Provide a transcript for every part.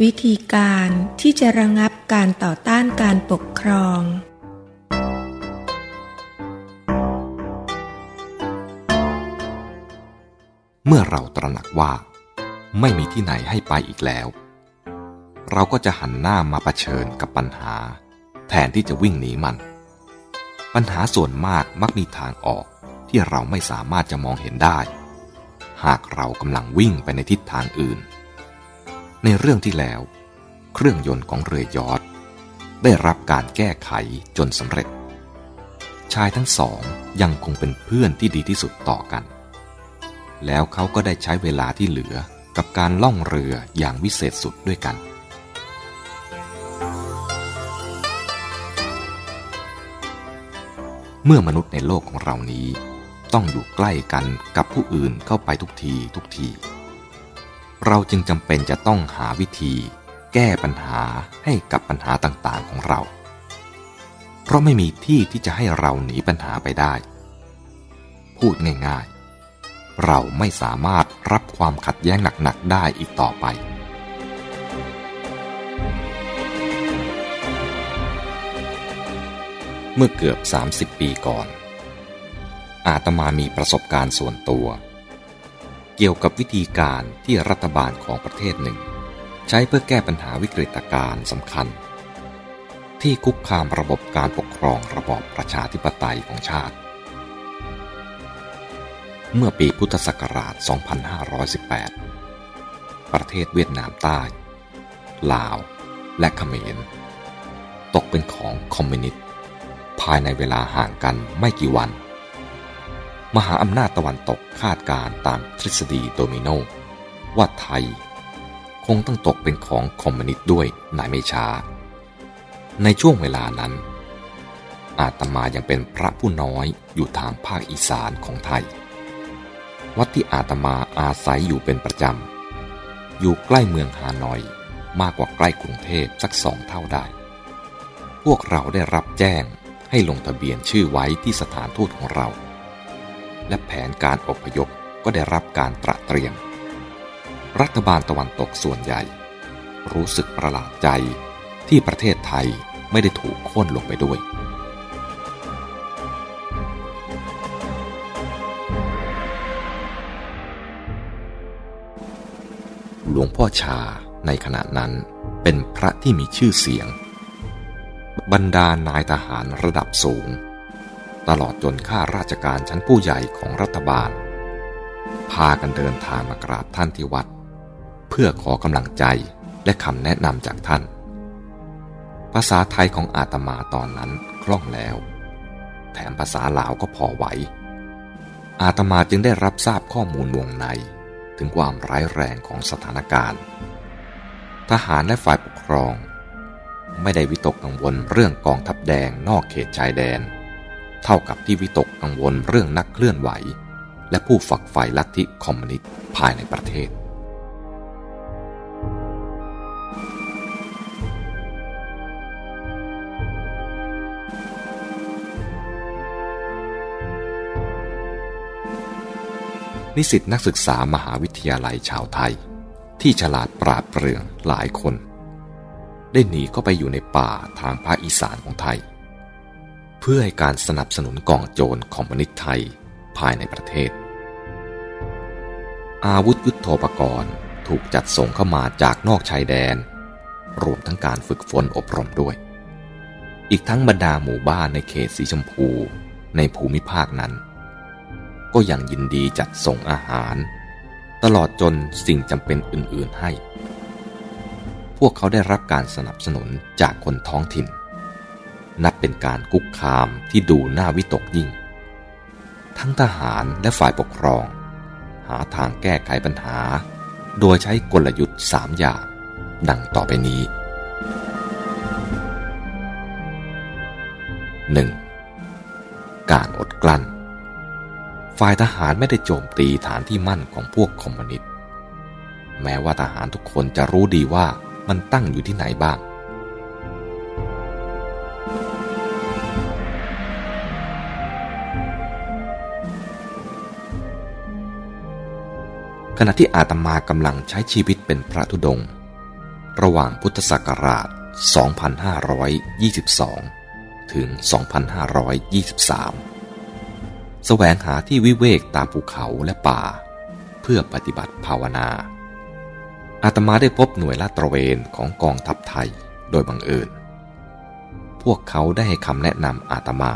วิธีการที่จะระงับการต่อต้านการปกครอง เมื่อเราตระหนักว่า ไม่มีที่ไหนให้ไปอีกแล้ว เราก็จะหันหน้ามาเผชิญกับปัญหา แทนที่จะวิ่งหนีมัน ปัญหาส่วนมากมักมีทางออกที่เราไม่สามารถจะมองเห็นได้ หากเรากำลังวิ่งไปในทิศทางอื่น ในเรื่องที่แล้ว เครื่องยนต์ของเรือยอทได้รับการแก้ไขจนสำเร็จ ชายทั้งสองยังคงเป็นเพื่อนที่ดีที่สุดต่อกัน แล้วเขาก็ได้ใช้เวลาที่เหลือกับการล่องเรืออย่างวิเศษสุดด้วยกัน เมื่อมนุษย์ในโลกของเรานี้ ต้องอยู่ใกล้กันกับผู้อื่นเข้าไปทุกทีทุกที เราจึงจำเป็นจะต้องหาวิธี แก้ปัญหาให้กับปัญหาต่างๆของเรา เพราะไม่มีที่ที่จะให้เราหนีปัญหาไปได้ พูดง่ายๆ เราไม่สามารถรับความขัดแย้งหนัก ๆ ได้อีกต่อไป เมื่อเกือบ 30 ปีก่อน อาตมามีประสบการณ์ส่วนตัว กี่ยวกับวิธีการที่รัฐบาลของประเทศหนึ่ง ใช้เพื่อแก้ปัญหาวิกฤตการณ์สำคัญ ที่คุกคามระบบการปกครองระบอบประชาธิปไตยของชาติ เมื่อปีพุทธศักราช 2518 ประเทศเวียดนามใต้ ลาว และเขมร ตกเป็นของคอมมิวนิสต์ภายในเวลาห่างกันไม่กี่วัน มหาอำนาจตะวันตกคาดการณ์ตามทฤษฎีโดมิโนว่าไทย คงต้องตกเป็นของคอมมิวนิสต์ด้วยในไม่ช้า ในช่วงเวลานั้น อาตมายังเป็นพระผู้น้อยอยู่ทางภาคอีสานของไทย วัดที่อาตมาอาศัยอยู่เป็นประจำ อยู่ใกล้เมืองฮานอยมากกว่าใกล้กรุงเทพสักสองเท่าได้ พวกเราได้รับแจ้งให้ลงทะเบียนชื่อไว้ที่สถานทูตของเรา และแผนการอพยพก็ได้รับการตระเตรียม รัฐบาลตะวันตกส่วนใหญ่ รู้สึกประหลาดใจที่ประเทศไทยไม่ได้ถูกโค่นลงไปด้วยหลวงพ่อชาในขณะนั้นเป็นพระที่มีชื่อเสียง บรรดานายทหารระดับสูง ตลอดจนข้าราชการชั้นผู้ใหญ่ของรัฐบาล พากันเดินทางมากราบท่านที่วัด เพื่อขอกำลังใจและคำแนะนำจากท่าน ภาษาไทยของอาตมาตอนนั้นคล่องแล้ว แถมภาษาลาวก็พอไหว อาตมาจึงได้รับทราบข้อมูลวงใน ถึงความร้ายแรงของสถานการณ์ ทหารและฝ่ายปกครอง ไม่ได้วิตกกังวลเรื่องกองทัพแดงนอกเขตชายแดน เท่ากับที่วิตกกังวลเรื่องนักเคลื่อนไหว และผู้ฝักใฝ่ลัทธิคอมมิวนิสต์ภายในประเทศ นิสิตนักศึกษามหาวิทยาลัยชาวไทย ที่ฉลาดปราดเปรื่องหลายคน ได้หนีเข้าไปอยู่ในป่าทางภาคอีสานของไทย เพื่อให้การสนับสนุนกองโจรคอมมิวนิสต์ไทยภายในประเทศ อาวุธยุโทโธปกรณ์ถูกจัดส่งเข้ามาจากนอกชายแดน รวมทั้งการฝึกฝนอบรมด้วย อีกทั้งบรรดาหมู่บ้านในเขตสีชมพูในภูมิภาคนั้น ก็ยังยินดีจัดส่งอาหาร ตลอดจนสิ่งจำเป็นอื่นๆให้ พวกเขาได้รับการสนับสนุนจากคนท้องถิ่น นับเป็นการกุกคามที่ดูน่าวิตกยิ่ง ทั้งทหารและฝ่ายปกครอง หาทางแก้ไขปัญหา โดยใช้กลยุทธ์สามอย่าง ดังต่อไปนี้ 1. การอดกลั้น ฝ่ายทหารไม่ได้โจมตีฐานที่มั่นของพวกคอมมิวนิสต์แม้ว่าทหารทุกคนจะรู้ดีว่ามันตั้งอยู่ที่ไหนบ้าง ณะที่อาตมากำลังใช้ชีวิตเป็นพระธุดงค์ระหว่างพุทธศักราช 2522 ถึง 2523 แสวงหาที่วิเวกตามภูเขาและป่า เพื่อปฏิบัติภาวนา อาตมาได้พบหน่วยลาดตระเวนของกองทัพไทยโดยบังเอิญ พวกเขาได้ให้คำแนะนำอาตมา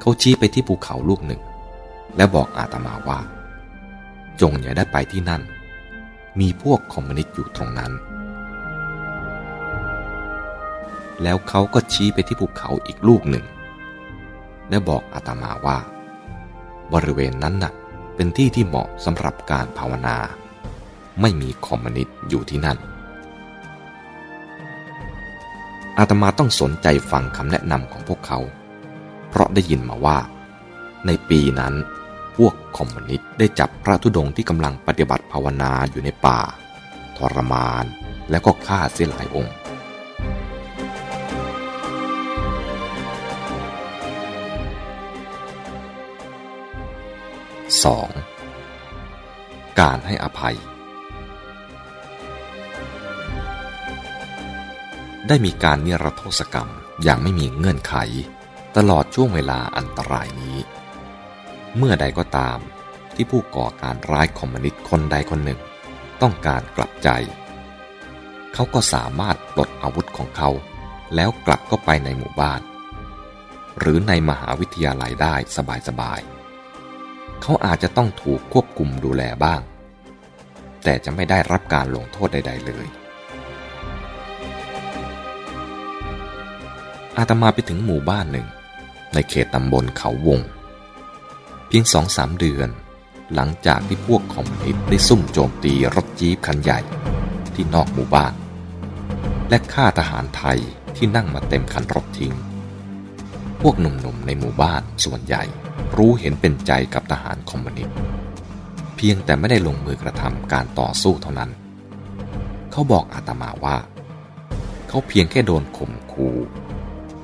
เขาชี้ไปที่ภูเขาลูกหนึ่ง และบอกอาตมาว่า จงอย่าได้ไปที่นั่น มีพวกคอมมิวนิสต์อยู่ตรงนั้น แล้วเขาก็ชี้ไปที่ภูเขาอีกลูกหนึ่ง และบอกอาตมาว่า บริเวณนั้นน่ะเป็นที่ที่เหมาะสำหรับการภาวนา ไม่มีคอมมิวนิสต์อยู่ที่นั่น อาตมาต้องสนใจฟังคำแนะนำของพวกเขา เพราะได้ยินมาว่า ในปีนั้น พวกคอมมิวนิสต์ได้จับพระธุดงที่กำลังปฏิบัติภาวนาอยู่ในป่า ทรมานและก็ฆ่าเสียหลายองค์ 2. การให้อภัย ได้มีการนิรโทษกรรมอย่างไม่มีเงื่อนไข ตลอดช่วงเวลาอันตรายนี้ เมื่อใดก็ตาม ที่ผู้ก่อการร้ายคอมมิวนิสต์คนใดคนหนึ่ง ต้องการกลับใจ เขาก็สามารถปลดอาวุธของเขา แล้วกลับเข้าไปในหมู่บ้าน หรือในมหาวิทยาลัยได้สบายๆเขาอาจจะต้องถูกควบคุมดูแลบ้าง แต่จะไม่ได้รับการลงโทษใด ๆ เลยอาตมาไปถึงหมู่บ้านหนึ่ง ในเขตตำบลเขาวง พียงสองสามเดือน หลังจากที่พวกคอมมิวนิสต์ได้ซุ่มโจมตีรถจี๊ปคันใหญ่ที่นอกหมู่บ้าน และฆ่าทหารไทยที่นั่งมาเต็มคันรถทิ้ง พวกหนุ่มๆในหมู่บ้านส่วนใหญ่รู้เห็นเป็นใจกับทหารคอมมิวนิสต์เพียงแต่ไม่ได้ลงมือกระทำการต่อสู้เท่านั้น เขาบอกอาตมาว่า เขาเพียงแค่โดนข่มขู่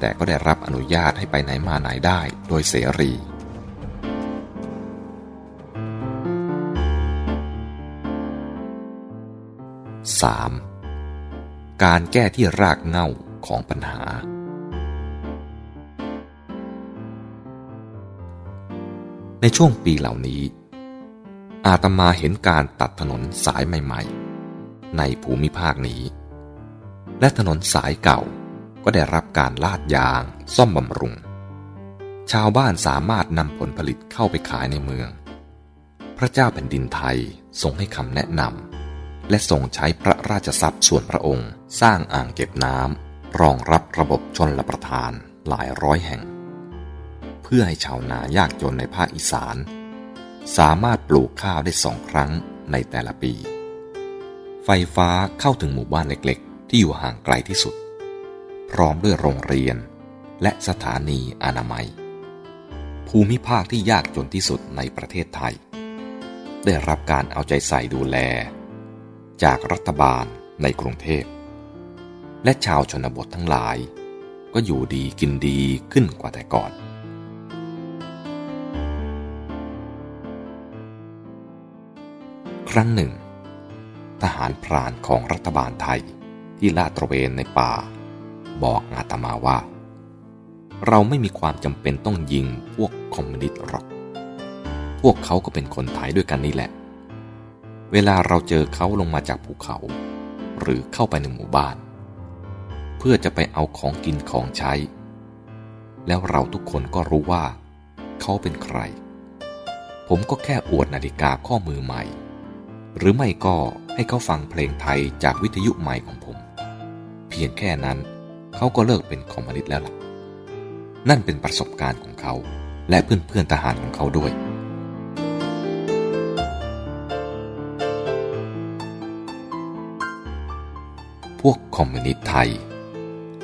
แต่ก็ได้รับอนุญาตให้ไปไหนมาไหนได้โดยเสรี 3. การแก้ที่รากเหง้าของปัญหา ในช่วงปีเหล่านี้ อาตมาเห็นการตัดถนนสายใหม่ ๆ ในภูมิภาคนี้ และถนนสายเก่าก็ได้รับการลาดยางซ่อมบำรุง ชาวบ้านสามารถนำผลผลิตเข้าไปขายในเมือง พระเจ้าแผ่นดินไทยทรงให้คำแนะนำ และทรงใช้พระราชทรัพย์ส่วนพระองค์ สร้างอ่างเก็บน้ำรองรับระบบชนละประทานหลายร้อยแห่ง เพื่อให้ชาวนายากจนในภาคอีสาน สามารถปลูกข้าวได้สองครั้งในแต่ละปี ไฟฟ้าเข้าถึงหมู่บ้านเล็กๆ ที่อยู่ห่างไกลที่สุด พร้อมด้วยโรงเรียนและสถานีอนามัย ภูมิภาคที่ยากจนที่สุดในประเทศไทย ได้รับการเอาใจใส่ดูแล จากรัฐบาลในกรุงเทพ และชาวชนบททั้งหลาย ก็อยู่ดีกินดีขึ้นกว่าแต่ก่อน ครั้งหนึ่ง ทหารพรานของรัฐบาลไทยที่ลาดตระเวนในป่า บอกอาตมาว่า เราไม่มีความจำเป็นต้องยิงพวกคอมมิวนิสต์หรอก พวกเขาก็เป็นคนไทยด้วยกันนี่แหละ เวลาเราเจอเขาลงมาจากภูเขา หรือเข้าไปในหมู่บ้าน เพื่อจะไปเอาของกินของใช้ แล้วเราทุกคนก็รู้ว่า เขาเป็นใคร ผมก็แค่อวดนาฬิกาข้อมือใหม่ หรือไม่ก็ให้เขาฟังเพลงไทยจากวิทยุใหม่ของผม เพียงแค่นั้นเขาก็เลิกเป็นคอมมิวนิสต์แล้วล่ะ นั่นเป็นประสบการณ์ของเขา และเพื่อนๆทหารของเขาด้วย พวกคอมมิวนิสต์ไทย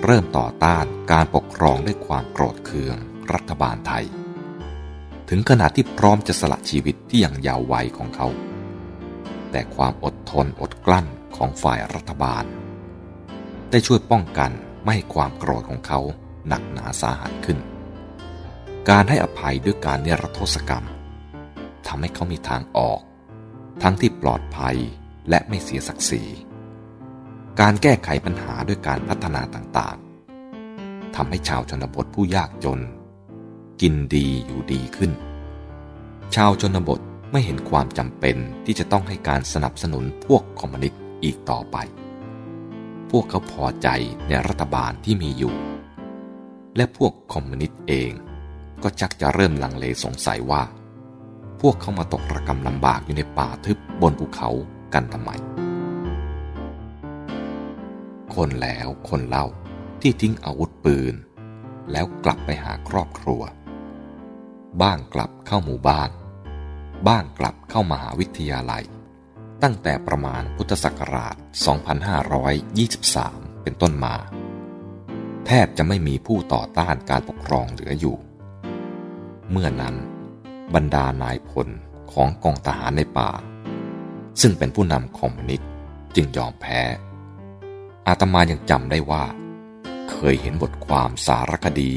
เริ่มต่อต้านการปกครองด้วยความโกรธเคืองรัฐบาลไทย ถึงขนาดที่พร้อมจะสละชีวิตที่ยังยาววัยของเขา แต่ความอดทนอดกลั้นของฝ่ายรัฐบาล ได้ช่วยป้องกันไม่ให้ความโกรธของเขาหนักหนาสาหัสขึ้น การให้อภัยด้วยการเนรโทษกรรมทำให้เขามีทางออก ทั้งที่ปลอดภัยและไม่เสียศักดิ์ศรี การแก้ไขปัญหาด้วยการพัฒนาต่างๆทำให้ชาวชนบทผู้ยากจน กินดีอยู่ดีขึ้น ชาวชนบทไม่เห็นความจำเป็นที่จะต้องให้การสนับสนุนพวกคอมมิวนิสต์อีกต่อไป พวกเขาพอใจในรัฐบาลที่มีอยู่ และพวกคอมมิวนิสต์เองก็จักจะเริ่มลังเลสงสัยว่า พวกเขามาตกระกรรมลำบากอยู่ในป่าทึบบนภูเขากันทำไม คนแล้วคนเล่าที่ทิ้งอาวุธปืน แล้วกลับไปหาครอบครัว บ้างกลับเข้าหมู่บ้าน บ้างกลับเข้ามหาวิทยาลัย ตั้งแต่ประมาณพุทธศักราช 2523 เป็นต้นมา แทบจะไม่มีผู้ต่อต้านการปกครองเหลืออยู่ เมื่อนั้น บรรดานายพลของกองทหารในป่า ซึ่งเป็นผู้นำคอมมิวนิสต์จึงยอมแพ้ อาตมายังจำได้ว่า เคยเห็นบทความสารคดี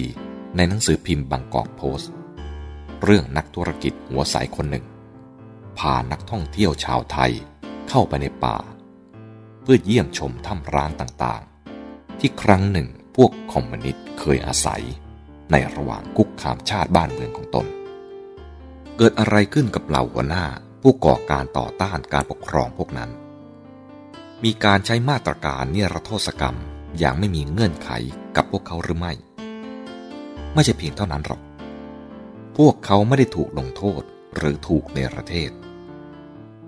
ในหนังสือพิมพ์บางกอกโพสต์ เรื่องนักธุรกิจหัวใสคนหนึ่งพานักท่องเที่ยวชาวไทยเข้าไปในป่า เพื่อเยี่ยมชมถ้ำร้างต่างๆ ที่ครั้งหนึ่งพวกคอมมิวนิสต์เคยอาศัย ในระหว่างคุกคามชาติบ้านเมืองของตน เกิดอะไรขึ้นกับเหล่าหัวหน้าผู้ก่อการต่อต้านการปกครองพวกนั้น มีการใช้มาตรการเนรโทษกรรมอย่างไม่มีเงื่อนไขกับพวกเขาหรือไม่ ไม่ใช่เพียงเท่านั้นหรอก พวกเขาไม่ได้ถูกลงโทษหรือถูกเนรเทศ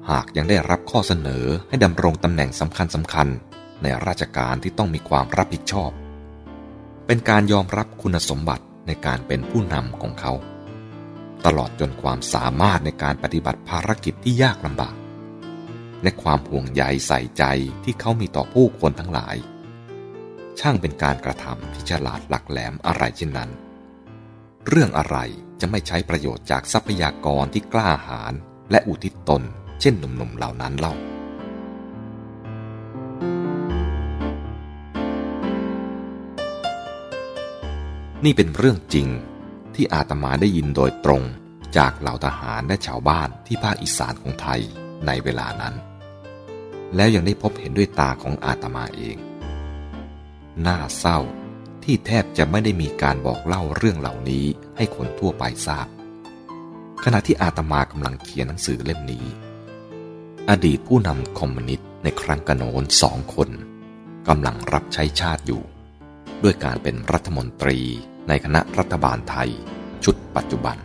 หากยังได้รับข้อเสนอให้ดำรงตำแหน่งสำคัญสำคัญในราชการที่ต้องมีความรับผิดชอบ เป็นการยอมรับคุณสมบัติในการเป็นผู้นำของเขา ตลอดจนความสามารถในการปฏิบัติภารกิจที่ยากลำบาก และความห่วงใยใส่ใจที่เขามีต่อผู้คนทั้งหลาย ช่างเป็นการกระทำที่ฉลาดหลักแหลมอะไรเช่นนั้น เรื่องอะไรจะไม่ใช้ประโยชน์จากทรัพยากรที่กล้าหาญและอุทิศตน เช่นหนุ่มๆเหล่านั้นเล่านี่เป็นเรื่องจริงที่อาตมาได้ยินโดยตรงจากเหล่าทหารและชาวบ้านที่ภาคอีสานของไทยในเวลานั้น แล้วยังได้พบเห็นด้วยตาของอาตมาเอง น่าเศร้าที่แทบจะไม่ได้มีการบอกเล่าเรื่องเหล่านี้ให้คนทั่วไปทราบ ขณะที่อาตมากำลังเขียนหนังสือเล่มนี้ อดีตผู้นำคอมมิวนิสต์ในครั้งกระโนนสองคนกำลังรับใช้ชาติอยู่ ด้วยการเป็นรัฐมนตรีในคณะรัฐบาลไทย ชุดปัจจุบัน